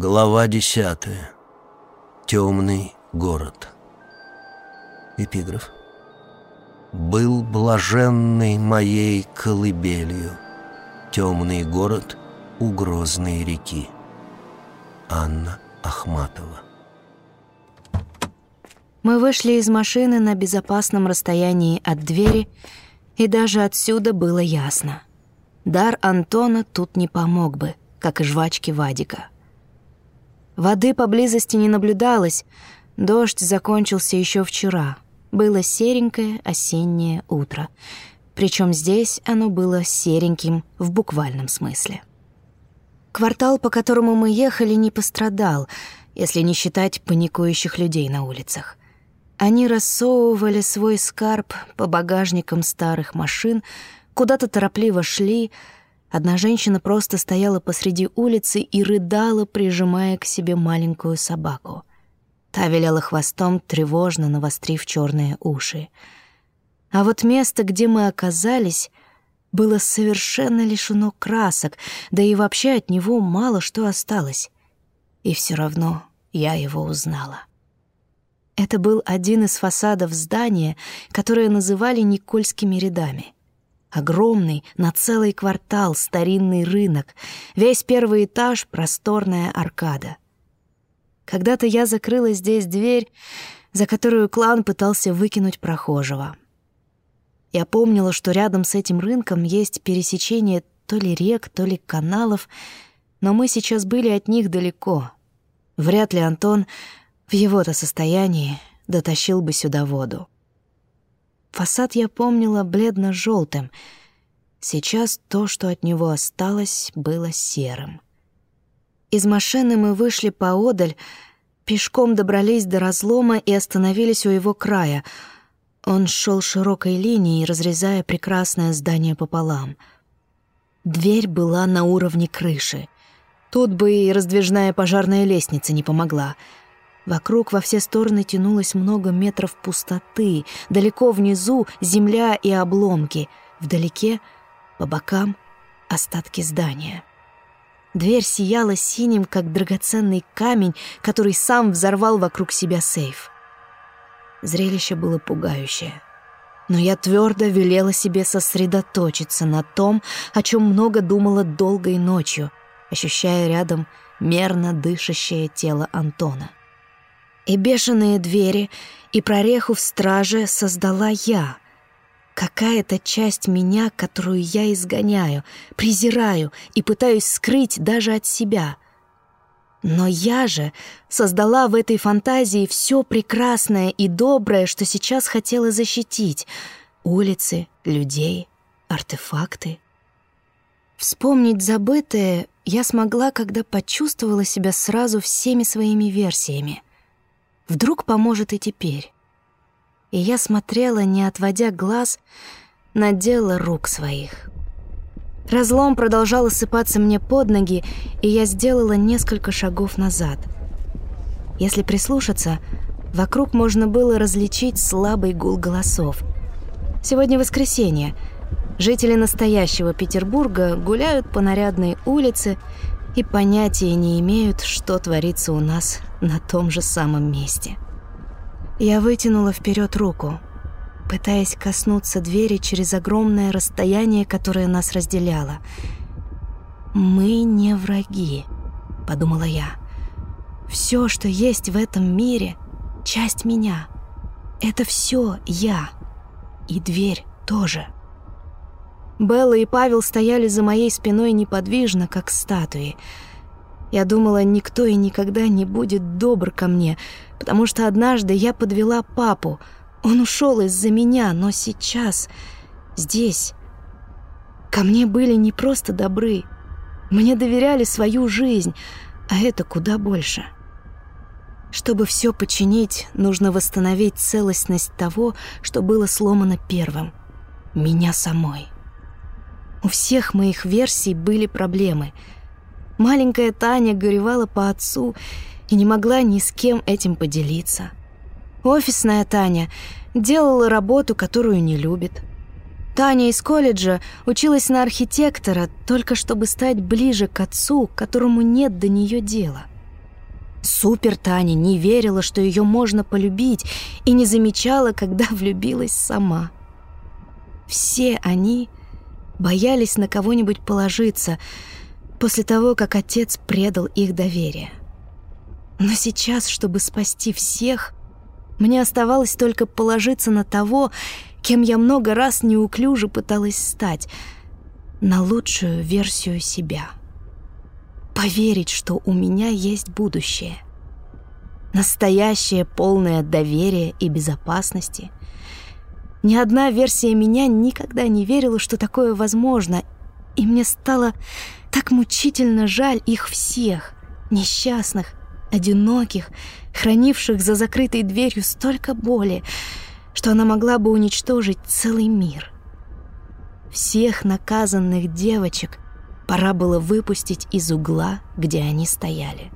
Глава десятая. Темный город. Эпиграф. Был блаженный моей колыбелью Темный город у грозной реки. Анна Ахматова. Мы вышли из машины на безопасном расстоянии от двери, и даже отсюда было ясно. Дар Антона тут не помог бы, как и жвачки Вадика. Воды поблизости не наблюдалось, дождь закончился еще вчера. Было серенькое осеннее утро. Причем здесь оно было сереньким в буквальном смысле. Квартал, по которому мы ехали, не пострадал, если не считать паникующих людей на улицах. Они рассовывали свой скарб по багажникам старых машин, куда-то торопливо шли — Одна женщина просто стояла посреди улицы и рыдала, прижимая к себе маленькую собаку. Та виляла хвостом, тревожно навострив черные уши. А вот место, где мы оказались, было совершенно лишено красок, да и вообще от него мало что осталось. И все равно я его узнала. Это был один из фасадов здания, которое называли Никольскими рядами — Огромный, на целый квартал старинный рынок, весь первый этаж — просторная аркада. Когда-то я закрыла здесь дверь, за которую клан пытался выкинуть прохожего. Я помнила, что рядом с этим рынком есть пересечение то ли рек, то ли каналов, но мы сейчас были от них далеко. Вряд ли Антон в его-то состоянии дотащил бы сюда воду. Фасад я помнила бледно желтым Сейчас то, что от него осталось, было серым. Из машины мы вышли поодаль, пешком добрались до разлома и остановились у его края. Он шел широкой линией, разрезая прекрасное здание пополам. Дверь была на уровне крыши. Тут бы и раздвижная пожарная лестница не помогла — Вокруг во все стороны тянулось много метров пустоты. Далеко внизу земля и обломки. Вдалеке, по бокам, остатки здания. Дверь сияла синим, как драгоценный камень, который сам взорвал вокруг себя сейф. Зрелище было пугающее. Но я твердо велела себе сосредоточиться на том, о чем много думала долгой ночью, ощущая рядом мерно дышащее тело Антона. И бешеные двери, и прореху в страже создала я. Какая-то часть меня, которую я изгоняю, презираю и пытаюсь скрыть даже от себя. Но я же создала в этой фантазии все прекрасное и доброе, что сейчас хотела защитить. Улицы, людей, артефакты. Вспомнить забытое я смогла, когда почувствовала себя сразу всеми своими версиями — Вдруг поможет и теперь. И я смотрела, не отводя глаз, на дело рук своих. Разлом продолжал осыпаться мне под ноги, и я сделала несколько шагов назад. Если прислушаться, вокруг можно было различить слабый гул голосов. Сегодня воскресенье. Жители настоящего Петербурга гуляют по нарядной улице и понятия не имеют, что творится у нас на том же самом месте. Я вытянула вперед руку, пытаясь коснуться двери через огромное расстояние, которое нас разделяло. «Мы не враги», — подумала я. «Все, что есть в этом мире, — часть меня. Это все я. И дверь тоже». Белла и Павел стояли за моей спиной неподвижно, как статуи. Я думала, никто и никогда не будет добр ко мне, потому что однажды я подвела папу. Он ушел из-за меня, но сейчас, здесь, ко мне были не просто добры. Мне доверяли свою жизнь, а это куда больше. Чтобы все починить, нужно восстановить целостность того, что было сломано первым. Меня самой. У всех моих версий были проблемы. Маленькая Таня горевала по отцу и не могла ни с кем этим поделиться. Офисная Таня делала работу, которую не любит. Таня из колледжа училась на архитектора, только чтобы стать ближе к отцу, которому нет до нее дела. Супер Таня не верила, что ее можно полюбить, и не замечала, когда влюбилась сама. Все они боялись на кого-нибудь положиться после того, как отец предал их доверие. Но сейчас, чтобы спасти всех, мне оставалось только положиться на того, кем я много раз неуклюже пыталась стать, на лучшую версию себя. Поверить, что у меня есть будущее. Настоящее, полное доверия и безопасности. Ни одна версия меня никогда не верила, что такое возможно, и мне стало так мучительно жаль их всех, несчастных, одиноких, хранивших за закрытой дверью столько боли, что она могла бы уничтожить целый мир. Всех наказанных девочек пора было выпустить из угла, где они стояли.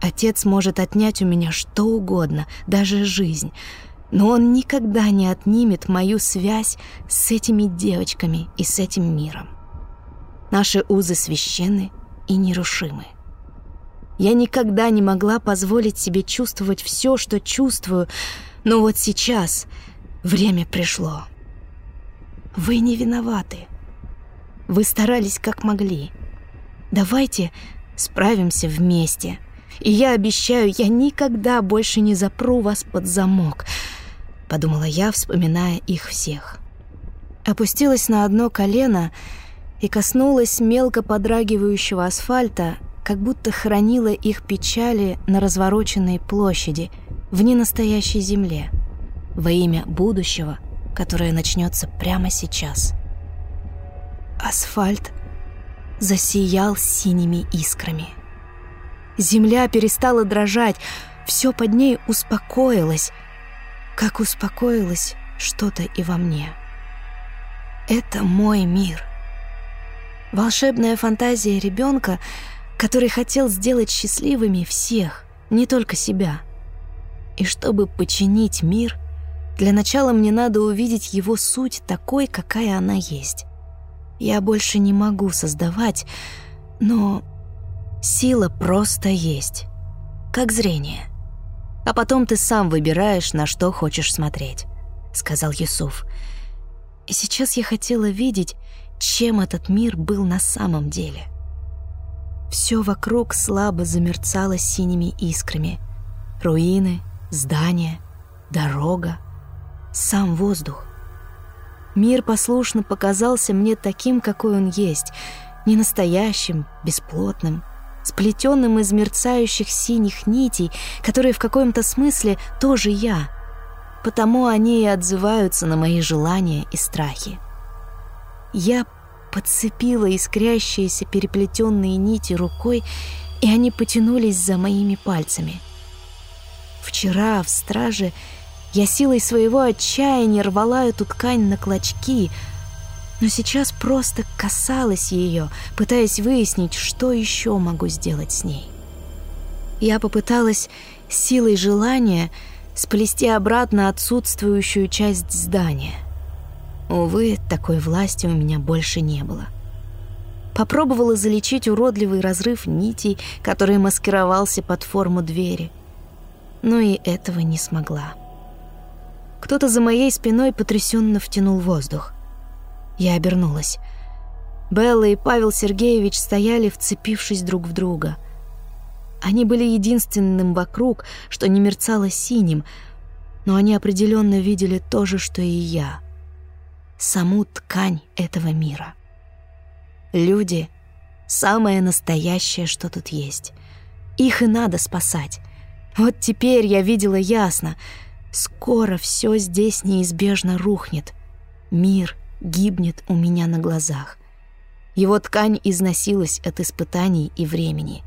Отец может отнять у меня что угодно, даже жизнь, но он никогда не отнимет мою связь с этими девочками и с этим миром. Наши узы священны и нерушимы. Я никогда не могла позволить себе чувствовать все, что чувствую, но вот сейчас время пришло. Вы не виноваты. Вы старались как могли. Давайте справимся вместе. И я обещаю, я никогда больше не запру вас под замок, подумала я, вспоминая их всех. Опустилась на одно колено и коснулась мелко подрагивающего асфальта, как будто хранила их печали на развороченной площади, в ненастоящей земле, во имя будущего, которое начнется прямо сейчас. Асфальт засиял синими искрами. Земля перестала дрожать, все под ней успокоилось, как успокоилось что-то и во мне. Это мой мир. Волшебная фантазия ребенка — который хотел сделать счастливыми всех, не только себя. И чтобы починить мир, для начала мне надо увидеть его суть такой, какая она есть. Я больше не могу создавать, но сила просто есть, как зрение. А потом ты сам выбираешь, на что хочешь смотреть, сказал Юсуф. И сейчас я хотела видеть, чем этот мир был на самом деле. Все вокруг слабо замерцало синими искрами. Руины, здания, дорога, сам воздух. Мир послушно показался мне таким, какой он есть, не настоящим, бесплотным, сплетенным из мерцающих синих нитей, которые в каком-то смысле тоже я. Потому они и отзываются на мои желания и страхи. Я подцепила искрящиеся переплетенные нити рукой, и они потянулись за моими пальцами. Вчера в страже я силой своего отчаяния рвала эту ткань на клочки, но сейчас просто касалась ее, пытаясь выяснить, что еще могу сделать с ней. Я попыталась силой желания сплести обратно отсутствующую часть здания — Увы, такой власти у меня больше не было. Попробовала залечить уродливый разрыв нитей, который маскировался под форму двери. Но и этого не смогла. Кто-то за моей спиной потрясенно втянул воздух. Я обернулась. Белла и Павел Сергеевич стояли, вцепившись друг в друга. Они были единственным вокруг, что не мерцало синим, но они определенно видели то же, что и я — саму ткань этого мира. Люди — самое настоящее, что тут есть. Их и надо спасать. Вот теперь я видела ясно. Скоро все здесь неизбежно рухнет. Мир гибнет у меня на глазах. Его ткань износилась от испытаний и времени.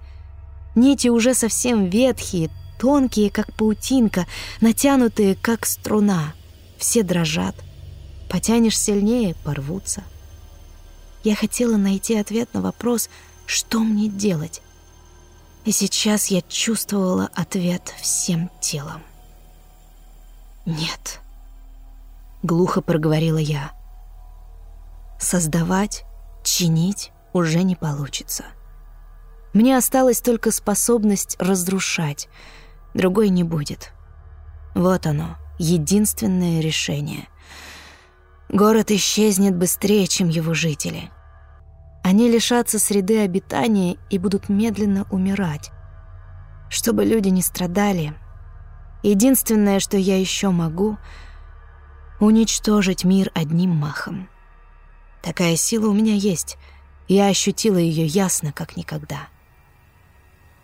Нити уже совсем ветхие, тонкие, как паутинка, натянутые, как струна. Все дрожат, Потянешь сильнее — порвутся. Я хотела найти ответ на вопрос, что мне делать. И сейчас я чувствовала ответ всем телом. «Нет», — глухо проговорила я. «Создавать, чинить уже не получится. Мне осталась только способность разрушать. Другой не будет. Вот оно, единственное решение. Город исчезнет быстрее, чем его жители. Они лишатся среды обитания и будут медленно умирать. Чтобы люди не страдали, единственное, что я еще могу — уничтожить мир одним махом. Такая сила у меня есть. Я ощутила ее ясно, как никогда.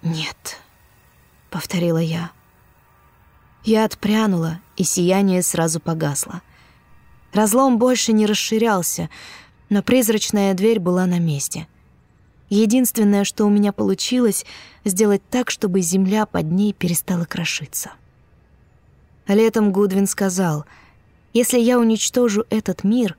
«Нет», — повторила я. Я отпрянула, и сияние сразу погасло. Разлом больше не расширялся, но призрачная дверь была на месте. Единственное, что у меня получилось, сделать так, чтобы земля под ней перестала крошиться. Летом Гудвин сказал, «Если я уничтожу этот мир,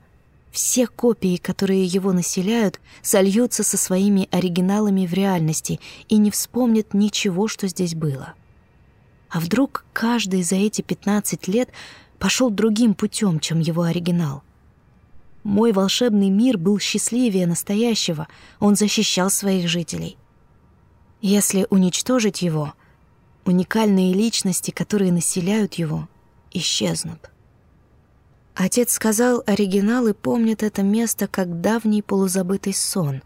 все копии, которые его населяют, сольются со своими оригиналами в реальности и не вспомнят ничего, что здесь было. А вдруг каждый за эти 15 лет пошел другим путем, чем его оригинал? Мой волшебный мир был счастливее настоящего, он защищал своих жителей. Если уничтожить его, уникальные личности, которые населяют его, исчезнут. Отец сказал, оригиналы помнят это место как давний полузабытый сон.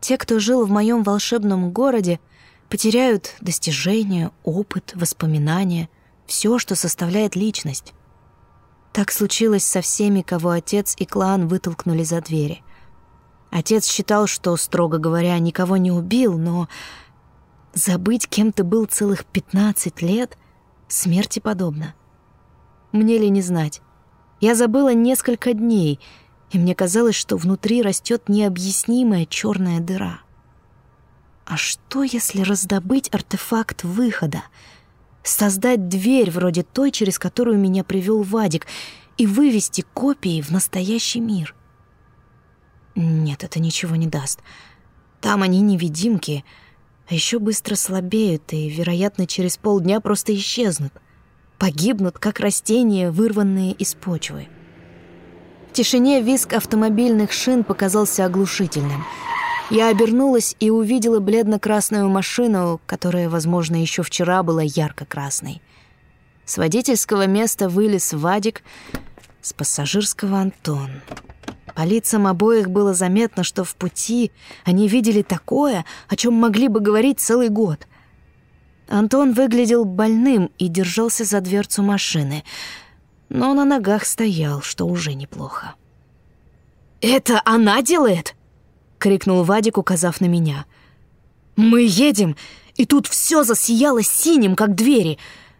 Те, кто жил в моем волшебном городе, потеряют достижения, опыт, воспоминания, все, что составляет личность. Так случилось со всеми, кого отец и клан вытолкнули за двери. Отец считал, что, строго говоря, никого не убил, но забыть, кем ты был целых 15 лет, смерти подобно. Мне ли не знать? Я забыла несколько дней, и мне казалось, что внутри растет необъяснимая черная дыра. А что, если раздобыть артефакт выхода, создать дверь вроде той, через которую меня привел Вадик, и вывести копии в настоящий мир? Нет, это ничего не даст. Там они невидимки, а еще быстро слабеют и, вероятно, через полдня просто исчезнут — погибнут, как растения, вырванные из почвы. В тишине визг автомобильных шин показался оглушительным. Я обернулась и увидела бледно-красную машину, которая, возможно, еще вчера была ярко-красной. С водительского места вылез Вадик, с пассажирского Антон. По лицам обоих было заметно, что в пути они видели такое, о чем могли бы говорить целый год. Антон выглядел больным и держался за дверцу машины, но на ногах стоял, что уже неплохо. «Это она делает?» — крикнул Вадик, указав на меня. «Мы едем, и тут все засияло синим, как двери.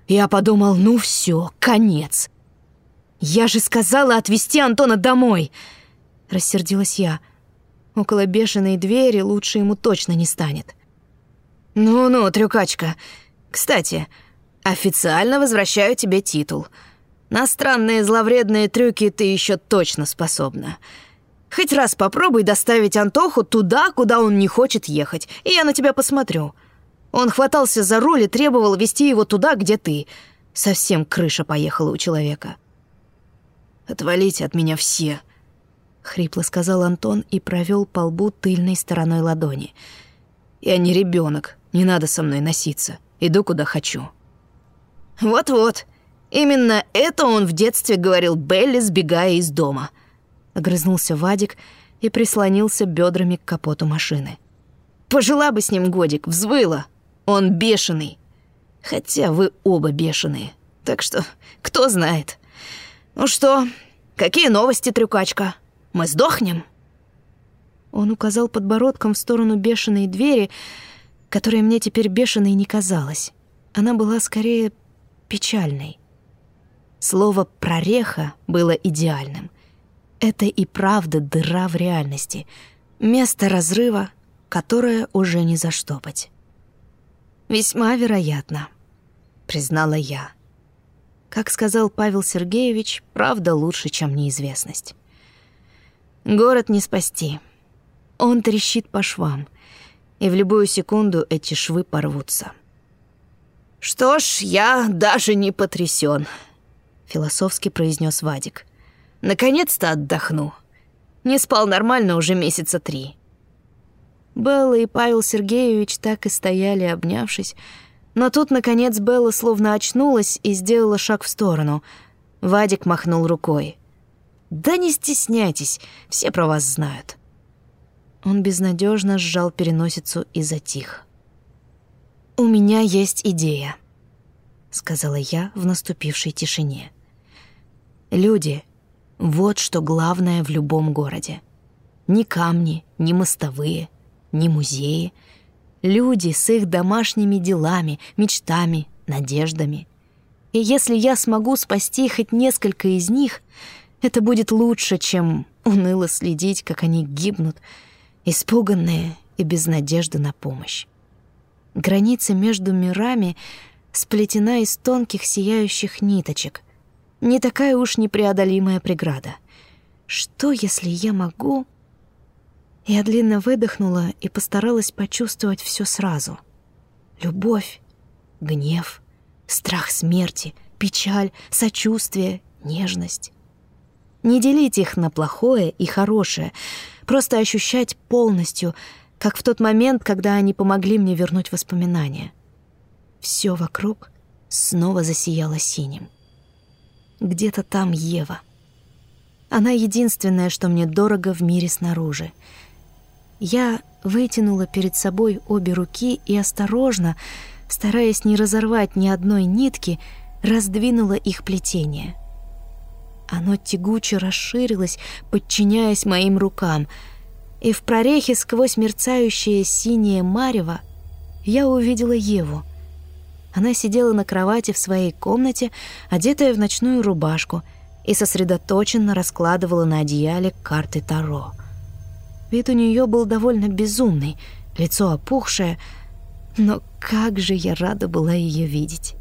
Я подумал, ну все, конец. Я же сказала отвезти Антона домой!» Рассердилась я. Около бешеной двери лучше ему точно не станет. «Ну-ну, трюкачка, кстати, официально возвращаю тебе титул. На странные зловредные трюки ты еще точно способна. Хоть раз попробуй доставить Антоху туда, куда он не хочет ехать, и я на тебя посмотрю. Он хватался за руль и требовал вести его туда, где ты. Совсем крыша поехала у человека. «Отвалите от меня все», — хрипло сказал Антон и провел по лбу тыльной стороной ладони. «Я не ребенок, не надо со мной носиться». Иду, куда хочу». «Вот-вот. Именно это он в детстве говорил Белли, сбегая из дома». Огрызнулся Вадик и прислонился бедрами к капоту машины. «Пожила бы с ним годик, взвыла. Он бешеный. Хотя вы оба бешеные. Так что кто знает. Ну что, какие новости, трюкачка? Мы сдохнем?» Он указал подбородком в сторону бешеной двери, которая мне теперь бешеной не казалась. Она была скорее печальной. Слово «прореха» было идеальным. Это и правда дыра в реальности, место разрыва, которое уже не заштопать. «Весьма вероятно», — признала я. Как сказал Павел Сергеевич, правда лучше, чем неизвестность. Город не спасти. Он трещит по швам — и в любую секунду эти швы порвутся. «Что ж, я даже не потрясен», — философски произнес Вадик. «Наконец-то отдохну. Не спал нормально уже месяца три». Белла и Павел Сергеевич так и стояли, обнявшись. Но тут, наконец, Белла словно очнулась и сделала шаг в сторону. Вадик махнул рукой. «Да не стесняйтесь, все про вас знают». Он безнадежно сжал переносицу и затих. «У меня есть идея», — сказала я в наступившей тишине. «Люди — вот что главное в любом городе. Ни камни, ни мостовые, ни музеи. Люди с их домашними делами, мечтами, надеждами. И если я смогу спасти хоть несколько из них, это будет лучше, чем уныло следить, как они гибнут, испуганные и без надежды на помощь. Граница между мирами сплетена из тонких сияющих ниточек. Не такая уж непреодолимая преграда. Что, если я могу... Я длинно выдохнула и постаралась почувствовать все сразу. Любовь, гнев, страх смерти, печаль, сочувствие, нежность. Не делить их на плохое и хорошее, просто ощущать полностью, как в тот момент, когда они помогли мне вернуть воспоминания. Все вокруг снова засияло синим. Где-то там Ева. Она единственное, что мне дорого в мире снаружи — я вытянула перед собой обе руки и осторожно, стараясь не разорвать ни одной нитки, раздвинула их плетение. Оно тягуче расширилось, подчиняясь моим рукам, и в прорехе сквозь мерцающее синее марево я увидела Еву. Она сидела на кровати в своей комнате, одетая в ночную рубашку, и сосредоточенно раскладывала на одеяле карты Таро — Вид у нее был довольно безумный, лицо опухшее, но как же я рада была ее видеть.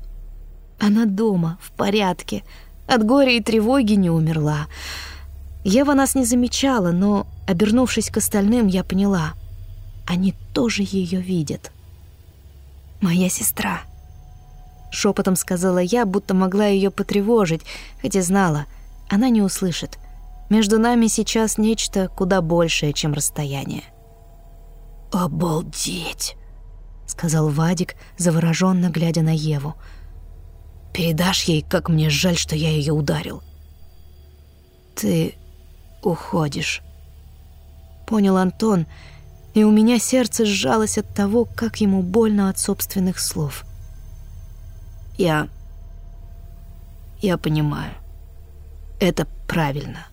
Она дома, в порядке, от горя и тревоги не умерла. Ева нас не замечала, но, обернувшись к остальным, я поняла, они тоже ее видят. «Моя сестра», — шепотом сказала я, будто могла ее потревожить, хотя знала, она не услышит. Между нами сейчас нечто куда большее, чем расстояние. «Обалдеть!» — сказал Вадик, завороженно глядя на Еву. «Передашь ей, как мне жаль, что я ее ударил?» «Ты уходишь», — понял Антон, и у меня сердце сжалось от того, как ему больно от собственных слов. «Я... я понимаю. Это правильно».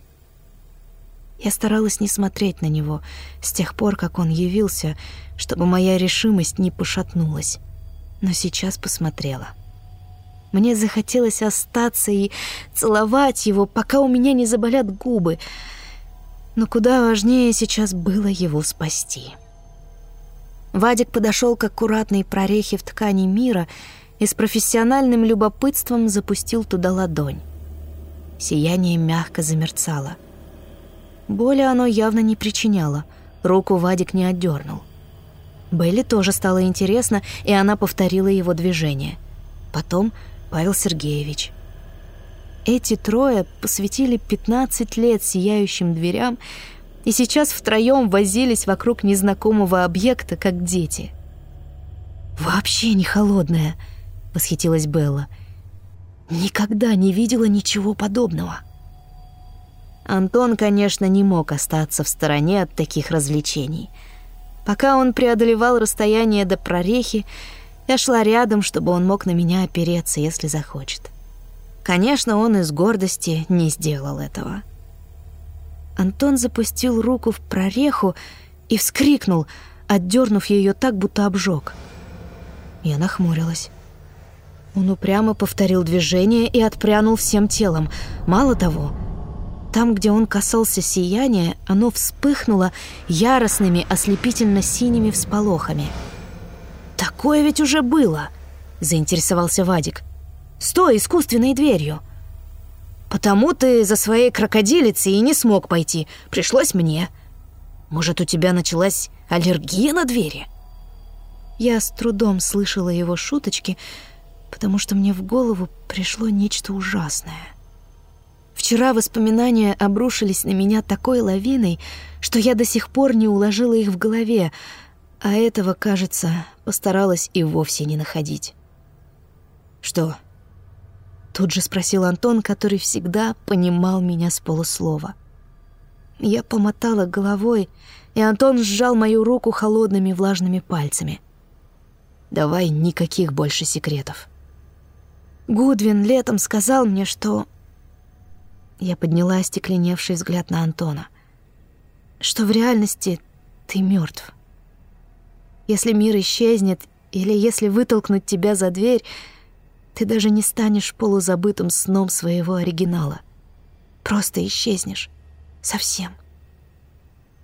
Я старалась не смотреть на него с тех пор, как он явился, чтобы моя решимость не пошатнулась. Но сейчас посмотрела. Мне захотелось остаться и целовать его, пока у меня не заболят губы. Но куда важнее сейчас было его спасти. Вадик подошел к аккуратной прорехе в ткани мира и с профессиональным любопытством запустил туда ладонь. Сияние мягко замерцало — Боли оно явно не причиняло. Руку Вадик не отдернул. Белли тоже стало интересно, и она повторила его движение. Потом Павел Сергеевич. Эти трое посвятили 15 лет сияющим дверям и сейчас втроем возились вокруг незнакомого объекта, как дети. «Вообще не холодная», — восхитилась Белла. «Никогда не видела ничего подобного». Антон, конечно, не мог остаться в стороне от таких развлечений. Пока он преодолевал расстояние до прорехи, я шла рядом, чтобы он мог на меня опереться, если захочет. Конечно, он из гордости не сделал этого. Антон запустил руку в прореху и вскрикнул, отдернув ее так, будто обжег. Я нахмурилась. Он упрямо повторил движение и отпрянул всем телом. Мало того, там, где он касался сияния, оно вспыхнуло яростными ослепительно-синими всполохами. «Такое ведь уже было!» — заинтересовался Вадик. «С той искусственной дверью!» «Потому ты за своей крокодилицей и не смог пойти. Пришлось мне. Может, у тебя началась аллергия на двери?» Я с трудом слышала его шуточки, потому что мне в голову пришло нечто ужасное — Вчера воспоминания обрушились на меня такой лавиной, что я до сих пор не уложила их в голове, А этого, кажется, постаралась и вовсе не находить. «Что?» Тут же спросил Антон, который всегда понимал меня с полуслова. Я помотала головой, и Антон сжал мою руку холодными влажными пальцами. «Давай никаких больше секретов». Гудвин летом сказал мне, что... Я подняла остекленевший взгляд на Антона. Что в реальности ты мертв. Если мир исчезнет, или если вытолкнуть тебя за дверь, ты даже не станешь полузабытым сном своего оригинала. Просто исчезнешь. Совсем.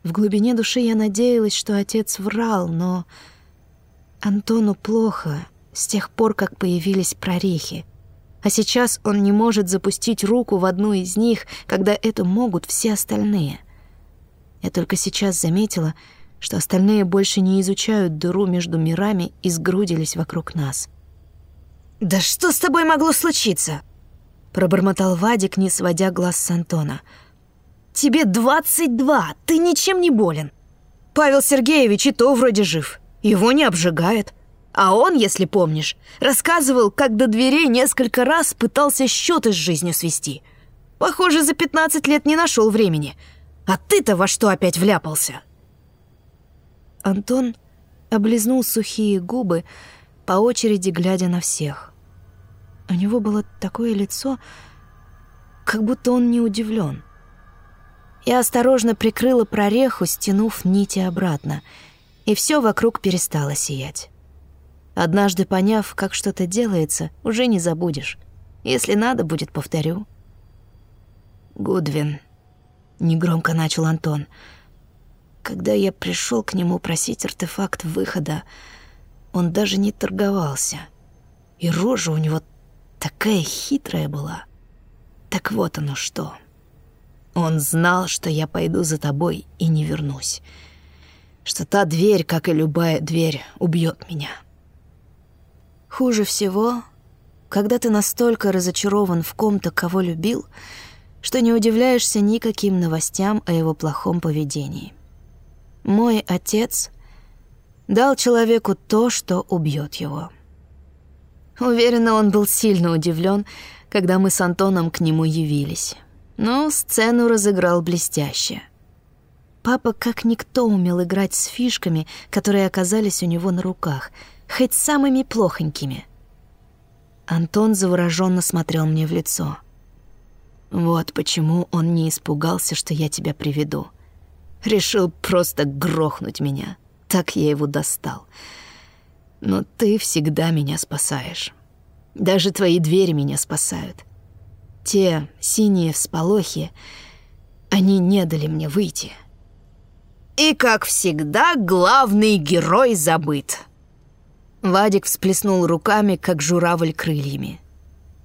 В глубине души я надеялась, что отец врал, но Антону плохо с тех пор, как появились прорехи. А сейчас он не может запустить руку в одну из них, когда это могут все остальные. Я только сейчас заметила, что остальные больше не изучают дыру между мирами и сгрудились вокруг нас. «Да что с тобой могло случиться?» Пробормотал Вадик, не сводя глаз с Антона. «Тебе двадцать два, ты ничем не болен. Павел Сергеевич и то вроде жив, его не обжигает. А он, если помнишь, рассказывал, как до дверей несколько раз пытался счеты с жизнью свести. Похоже, за пятнадцать лет не нашел времени. А ты-то во что опять вляпался?» Антон облизнул сухие губы, по очереди глядя на всех. У него было такое лицо, как будто он не удивлен. Я осторожно прикрыла прореху, стянув нити обратно, и все вокруг перестало сиять. Однажды поняв, как что-то делается, уже не забудешь. Если надо будет, повторю. «Гудвин», — негромко начал Антон, — «когда я пришел к нему просить артефакт выхода, он даже не торговался, и рожа у него такая хитрая была. Так вот оно что. Он знал, что я пойду за тобой и не вернусь. Что та дверь, как и любая дверь, убьет меня. Хуже всего, когда ты настолько разочарован в ком-то, кого любил, что не удивляешься никаким новостям о его плохом поведении. Мой отец дал человеку то, что убьет его. Уверена, он был сильно удивлен, когда мы с Антоном к нему явились. Но сцену разыграл блестяще. Папа как никто умел играть с фишками, которые оказались у него на руках, хоть самыми плохонькими. Антон завороженно смотрел мне в лицо. Вот почему он не испугался, что я тебя приведу. Решил просто грохнуть меня. Так я его достал. — но ты всегда меня спасаешь. Даже твои двери меня спасают. Те синие всполохи, они не дали мне выйти. И, как всегда, главный герой забыт. Вадик всплеснул руками, как журавль крыльями.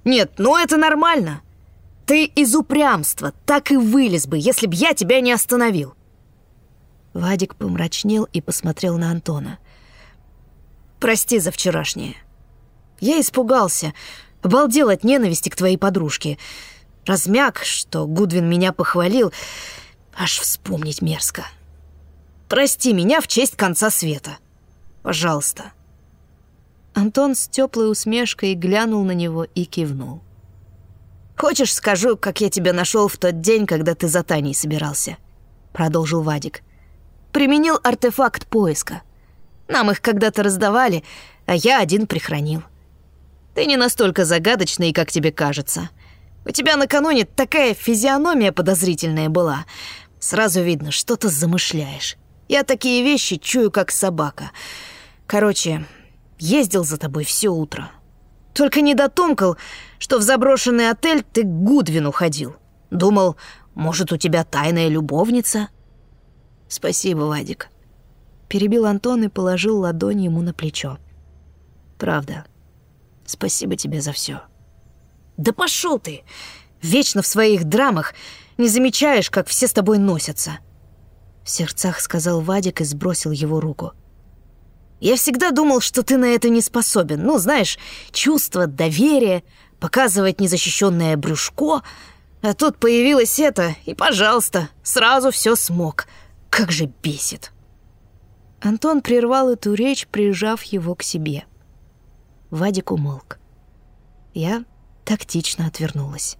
«Нет, ну это нормально. Ты из упрямства так и вылез бы, если б я тебя не остановил». Вадик помрачнел и посмотрел на Антона – Прости за вчерашнее. Я испугался, обалдел от ненависти к твоей подружке. Размяк, что Гудвин меня похвалил, аж вспомнить мерзко. Прости меня в честь конца света. Пожалуйста. Антон с теплой усмешкой глянул на него и кивнул. «Хочешь, скажу, как я тебя нашел в тот день, когда ты за Таней собирался?» Продолжил Вадик. «Применил артефакт поиска. Нам их когда-то раздавали, а я один прихранил. Ты не настолько загадочный, как тебе кажется. У тебя накануне такая физиономия подозрительная была. Сразу видно, что ты замышляешь. Я такие вещи чую, как собака. Короче, ездил за тобой все утро. Только не дотумкал, что в заброшенный отель ты к Гудвину ходил. Думал, может, у тебя тайная любовница? Спасибо, Вадик. Перебил Антон и положил ладонь ему на плечо. «Правда. Спасибо тебе за все. «Да пошел ты! Вечно в своих драмах не замечаешь, как все с тобой носятся!» В сердцах сказал Вадик и сбросил его руку. «Я всегда думал, что ты на это не способен. Ну, знаешь, чувство, доверие, показывать незащищенное брюшко. А тут появилось это, и, пожалуйста, сразу все смог. Как же бесит!» Антон прервал эту речь, прижав его к себе. Вадик умолк. Я тактично отвернулась.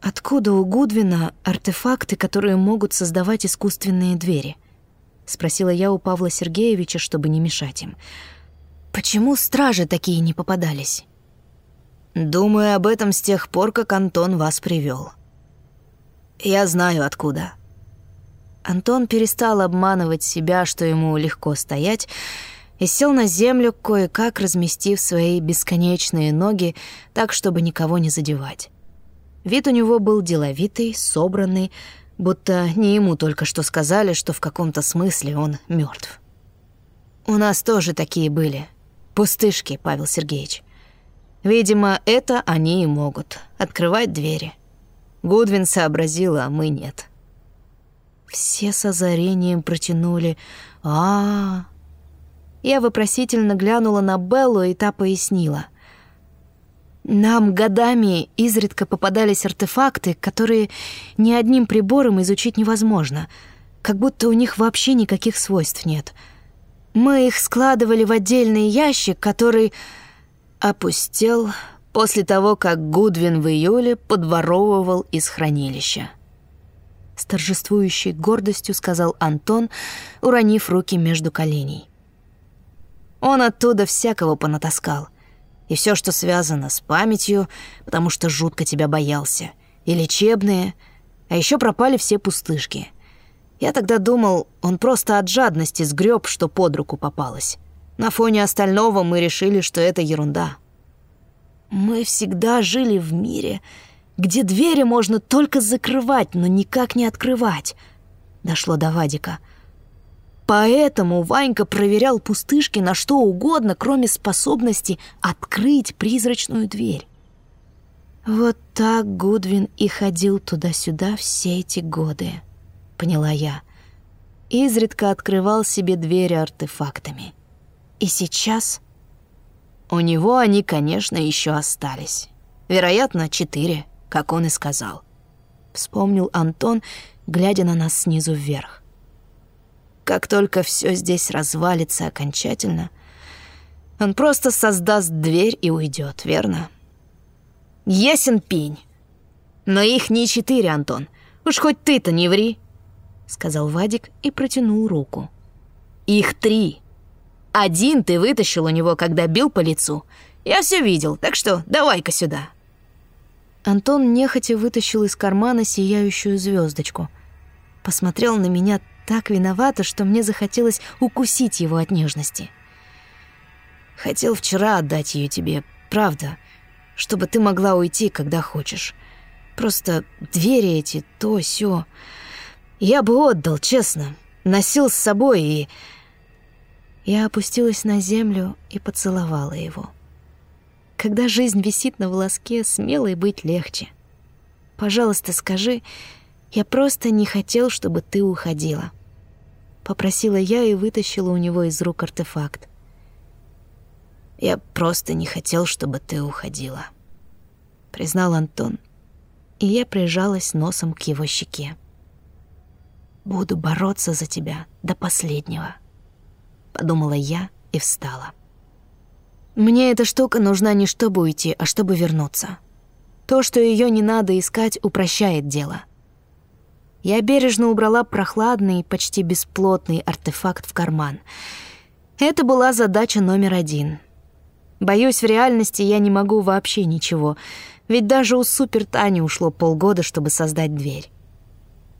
«Откуда у Гудвина артефакты, которые могут создавать искусственные двери?» — спросила я у Павла Сергеевича, чтобы не мешать им. «Почему стражи такие не попадались?» «Думаю об этом с тех пор, как Антон вас привел. Я знаю, откуда». Антон перестал обманывать себя, что ему легко стоять, и сел на землю, кое-как разместив свои бесконечные ноги так, чтобы никого не задевать. Вид у него был деловитый, собранный, будто не ему только что сказали, что в каком-то смысле он мертв. «У нас тоже такие были. Пустышки, Павел Сергеевич. Видимо, это они и могут. Открывать двери. Гудвин сообразил, а мы нет». Все с озарением протянули а, -а, -а я вопросительно глянула на Беллу, и та пояснила. «Нам годами изредка попадались артефакты, которые ни одним прибором изучить невозможно, как будто у них вообще никаких свойств нет. Мы их складывали в отдельный ящик, который опустел после того, как Гудвин в июле подворовывал из хранилища. С торжествующей гордостью сказал Антон, уронив руки между коленей. Он оттуда всякого понатаскал. И все, что связано с памятью, потому что жутко тебя боялся. И лечебные. А еще пропали все пустышки. Я тогда думал, он просто от жадности сгреб, что под руку попалось. На фоне остального мы решили, что это ерунда. Мы всегда жили в мире, где двери можно только закрывать, но никак не открывать. Дошло до Вадика — Поэтому Ванька проверял пустышки на что угодно, кроме способности открыть призрачную дверь. Вот так Гудвин и ходил туда-сюда все эти годы, поняла я. Изредка открывал себе двери артефактами. И сейчас у него они, конечно, еще остались. Вероятно, четыре, как он и сказал. Вспомнил Антон, глядя на нас снизу вверх. Как только все здесь развалится окончательно, он просто создаст дверь и уйдет, верно? Ясен пень. Но их не четыре, Антон. Уж хоть ты-то не ври, сказал Вадик и протянул руку. Их три. Один ты вытащил у него, когда бил по лицу. Я все видел, так что давай-ка сюда. Антон нехотя вытащил из кармана сияющую звездочку. Посмотрел на меня так виновата, что мне захотелось укусить его от нежности. Хотел вчера отдать ее тебе, правда, чтобы ты могла уйти, когда хочешь. Просто двери эти, то, сё. Я бы отдал, честно. Носил с собой и... Я опустилась на землю и поцеловала его. Когда жизнь висит на волоске, смелой быть легче. Пожалуйста, скажи, я просто не хотел, чтобы ты уходила. Попросила я и вытащила у него из рук артефакт. «Я просто не хотел, чтобы ты уходила», — признал Антон, и я прижалась носом к его щеке. «Буду бороться за тебя до последнего», — подумала я и встала. «Мне эта штука нужна не чтобы уйти, а чтобы вернуться. То, что ее не надо искать, упрощает дело. Я бережно убрала прохладный, почти бесплотный артефакт в карман. Это была задача номер один. Боюсь, в реальности я не могу вообще ничего, ведь даже у Супер Тани ушло полгода, чтобы создать дверь.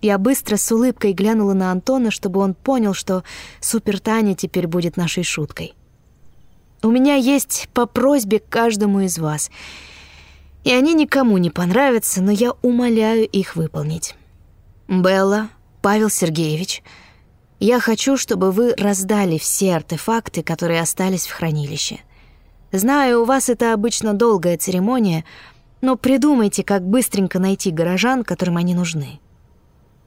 Я быстро с улыбкой глянула на Антона, чтобы он понял, что Супер Таня теперь будет нашей шуткой. У меня есть по просьбе к каждому из вас, и они никому не понравятся, но я умоляю их выполнить. Белла, Павел Сергеевич, я хочу, чтобы вы раздали все артефакты, которые остались в хранилище. Знаю, у вас это обычно долгая церемония, но придумайте, как быстренько найти горожан, которым они нужны».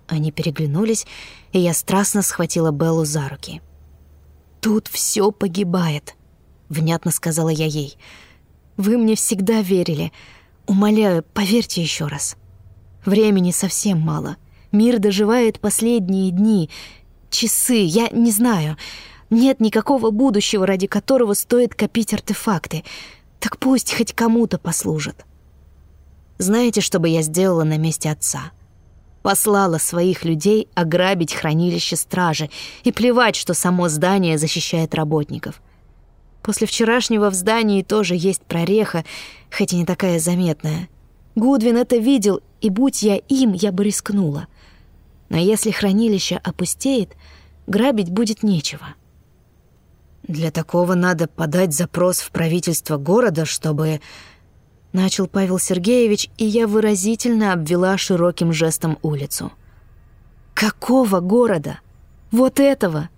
Они переглянулись, и я страстно схватила Беллу за руки. «Тут все погибает», — внятно сказала я ей. «Вы мне всегда верили. Умоляю, поверьте еще раз. Времени совсем мало. Мир доживает последние дни. часы, я не знаю. Нет никакого будущего, ради которого стоит копить артефакты. Так пусть хоть кому-то послужат. Знаете, что бы я сделала на месте отца? Послала своих людей ограбить хранилище стражи и плевать, что само здание защищает работников. После вчерашнего в здании тоже есть прореха, хоть и не такая заметная. Гудвин это видел, и будь я им, я бы рискнула. Но если хранилище опустеет, грабить будет нечего. Для такого надо подать запрос в правительство города, чтобы... Начал Павел Сергеевич, и я выразительно обвела широким жестом улицу. Какого города? Вот этого?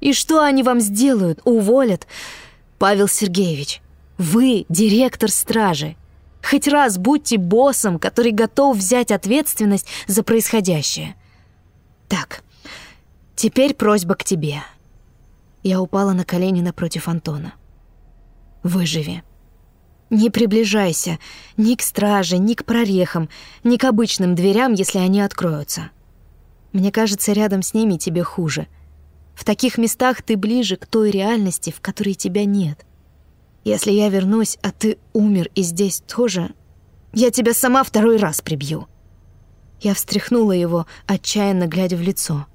И что они вам сделают? Уволят? Павел Сергеевич, вы директор стражи. Хоть раз будьте боссом, который готов взять ответственность за происходящее. Так, теперь просьба к тебе. Я упала на колени напротив Антона. Выживи. Не приближайся ни к страже, ни к прорехам, ни к обычным дверям, если они откроются. Мне кажется, рядом с ними тебе хуже. В таких местах ты ближе к той реальности, в которой тебя нет. Если я вернусь, а ты умер и здесь тоже, я тебя сама второй раз прибью. Я встряхнула его, отчаянно глядя в лицо.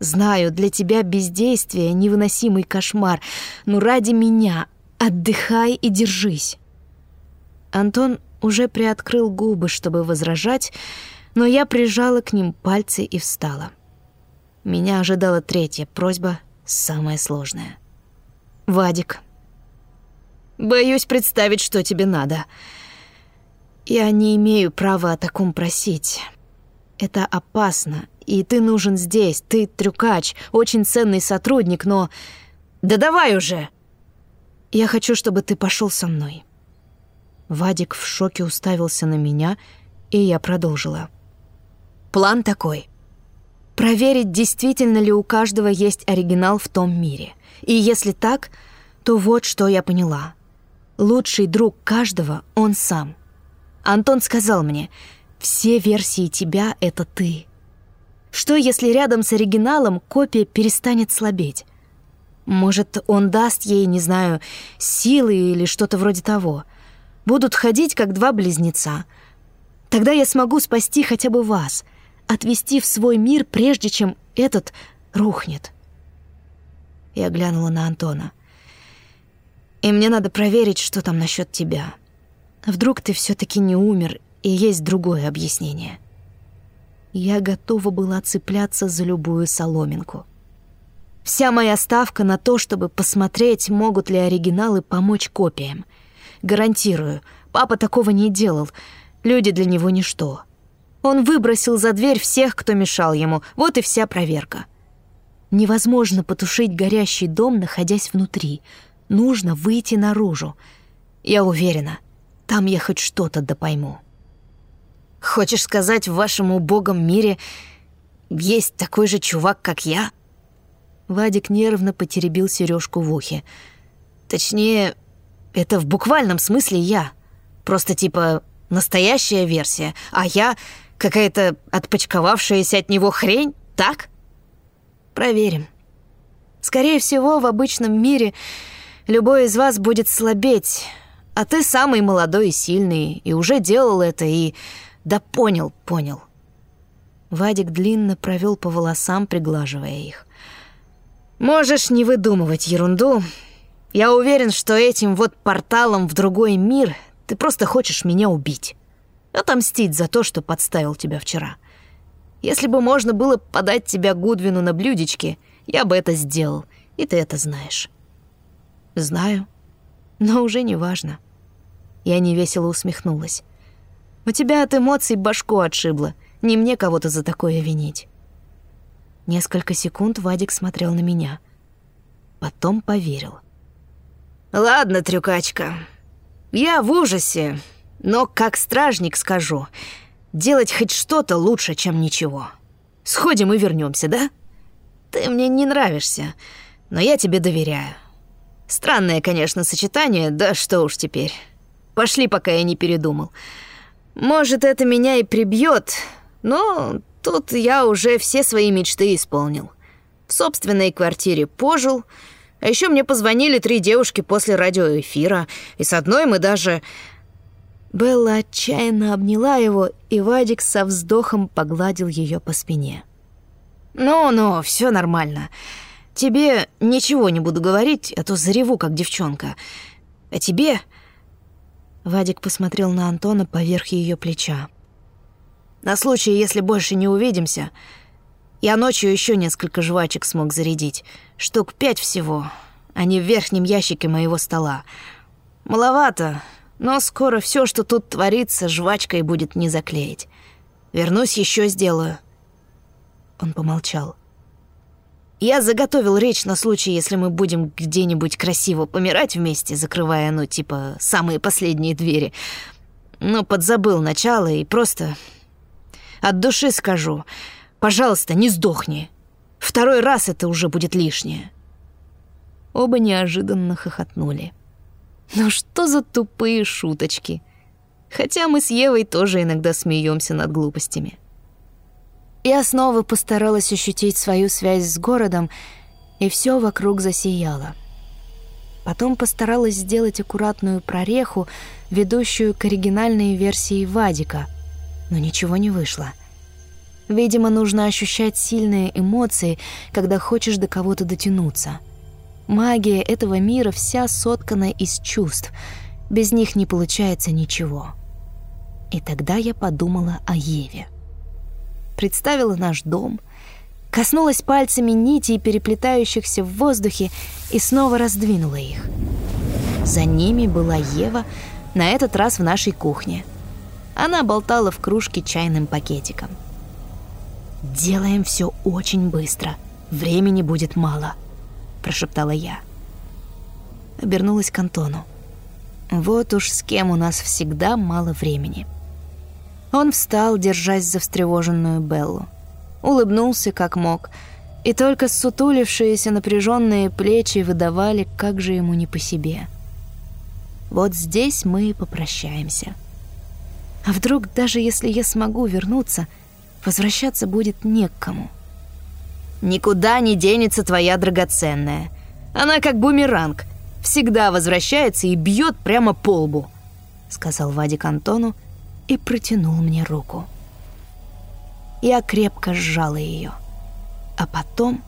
Знаю, для тебя бездействие — невыносимый кошмар, но ради меня отдыхай и держись. Антон уже приоткрыл губы, чтобы возражать, но я прижала к ним пальцы и встала. Меня ожидала третья просьба, самая сложная. «Вадик, боюсь представить, что тебе надо. Я не имею права о таком просить. Это опасно, и ты нужен здесь. Ты трюкач, очень ценный сотрудник, но... Да давай уже! Я хочу, чтобы ты пошел со мной. Вадик в шоке уставился на меня, и я продолжила. План такой. Проверить, действительно ли у каждого есть оригинал в том мире. И если так, то вот что я поняла. Лучший друг каждого — он сам. Антон сказал мне, все версии тебя — это ты. Что, если рядом с оригиналом копия перестанет слабеть? Может, он даст ей, не знаю, силы или что-то вроде того. Будут ходить, как два близнеца. Тогда я смогу спасти хотя бы вас, отвести в свой мир, прежде чем этот рухнет. Я глянула на Антона. И мне надо проверить, что там насчет тебя. Вдруг ты все таки не умер, и есть другое объяснение. — я готова была цепляться за любую соломинку. Вся моя ставка на то, чтобы посмотреть, могут ли оригиналы помочь копиям. Гарантирую, папа такого не делал. Люди для него ничто. Он выбросил за дверь всех, кто мешал ему. Вот и вся проверка. Невозможно потушить горящий дом, находясь внутри. Нужно выйти наружу. Я уверена, там я хоть что-то допойму. Хочешь сказать, в вашем убогом мире есть такой же чувак, как я?» Вадик нервно потеребил сережку в ухе. «Точнее, это в буквальном смысле я. Просто типа настоящая версия, а я какая-то отпочковавшаяся от него хрень, так? Проверим. Скорее всего, в обычном мире любой из вас будет слабеть, а ты самый молодой и сильный, и уже делал это, и да понял, понял. Вадик длинно провел по волосам, приглаживая их. Можешь не выдумывать ерунду. Я уверен, что этим вот порталом в другой мир ты просто хочешь меня убить. Отомстить за то, что подставил тебя вчера. Если бы можно было подать тебя Гудвину на блюдечке, я бы это сделал, и ты это знаешь. Знаю, но уже не важно. Я невесело усмехнулась. У тебя от эмоций башку отшибло. Не мне кого-то за такое винить. Несколько секунд Вадик смотрел на меня. Потом поверил. «Ладно, трюкачка. Я в ужасе, но как стражник скажу, делать хоть что-то лучше, чем ничего. Сходим и вернемся, да? Ты мне не нравишься, но я тебе доверяю. Странное, конечно, сочетание, да что уж теперь. Пошли, пока я не передумал». Может, это меня и прибьет, но тут я уже все свои мечты исполнил. в собственной квартире пожил. А еще мне позвонили три девушки после радиоэфира, и с одной мы даже... Белла отчаянно обняла его, и Вадик со вздохом погладил ее по спине. «Ну-ну, все нормально. Тебе ничего не буду говорить, а то зареву, как девчонка. А тебе...» Вадик посмотрел на Антона поверх ее плеча. «На случай, если больше не увидимся, я ночью еще несколько жвачек смог зарядить. Штук пять всего. Они в верхнем ящике моего стола. Маловато, но скоро все, что тут творится, жвачкой будет не заклеить. Вернусь, еще сделаю». Он помолчал. Я заготовил речь на случай, если мы будем где-нибудь красиво помирать вместе, закрывая, ну, типа, самые последние двери. Но подзабыл начало и просто... От души скажу. Пожалуйста, не сдохни. Второй раз это уже будет лишнее. Оба неожиданно хохотнули. Ну что за тупые шуточки? Хотя мы с Евой тоже иногда смеемся над глупостями. Я снова постаралась ощутить свою связь с городом, и все вокруг засияло. Потом постаралась сделать аккуратную прореху, ведущую к оригинальной версии Вадика, но ничего не вышло. Видимо, нужно ощущать сильные эмоции, когда хочешь до кого-то дотянуться. Магия этого мира вся соткана из чувств. Без них не получается ничего. И тогда я подумала о Еве представила наш дом, коснулась пальцами нитей, переплетающихся в воздухе, и снова раздвинула их. За ними была Ева, на этот раз в нашей кухне. Она болтала в кружке чайным пакетиком. «Делаем все очень быстро. Времени будет мало», — прошептала я. Обернулась к Антону. «Вот уж с кем у нас всегда мало времени». Он встал, держась за встревоженную Беллу. Улыбнулся как мог, и только сутулившиеся напряженные плечи выдавали, как же ему не по себе. Вот здесь мы и попрощаемся. А вдруг, даже если я смогу вернуться, возвращаться будет не к? Никуда не денется твоя драгоценная. Она как бумеранг, всегда возвращается и бьет прямо по лбу, сказал Вадик Антону, и протянул мне руку. Я крепко сжала ее, а потом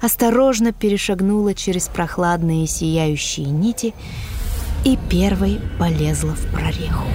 осторожно перешагнула через прохладные сияющие нити и первой полезла в прореху.